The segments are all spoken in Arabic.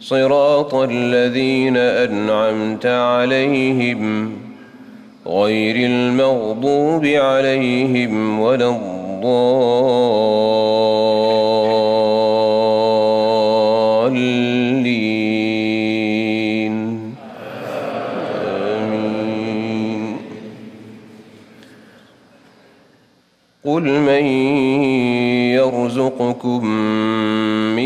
صراط الذين أنعمت عليهم غير المغضوب عليهم ولا الضالين. آمين. قل من يرزقكم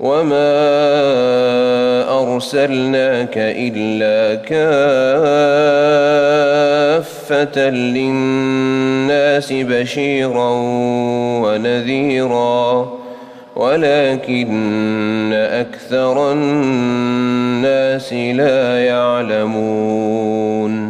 وما أرسلناك إلا كافة للناس بشيرا ونذيرا ولكن أكثر الناس لا يعلمون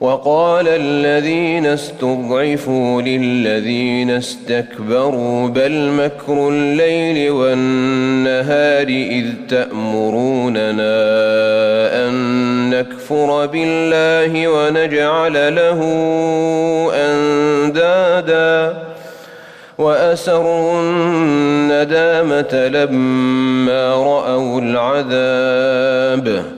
وقال الذين استضعفوا للذين استكبروا بل مكر الليل والنهار إذ تأمروننا أن نكفر بالله ونجعل له أندادا وأسروا الندامة لما رأوا العذاب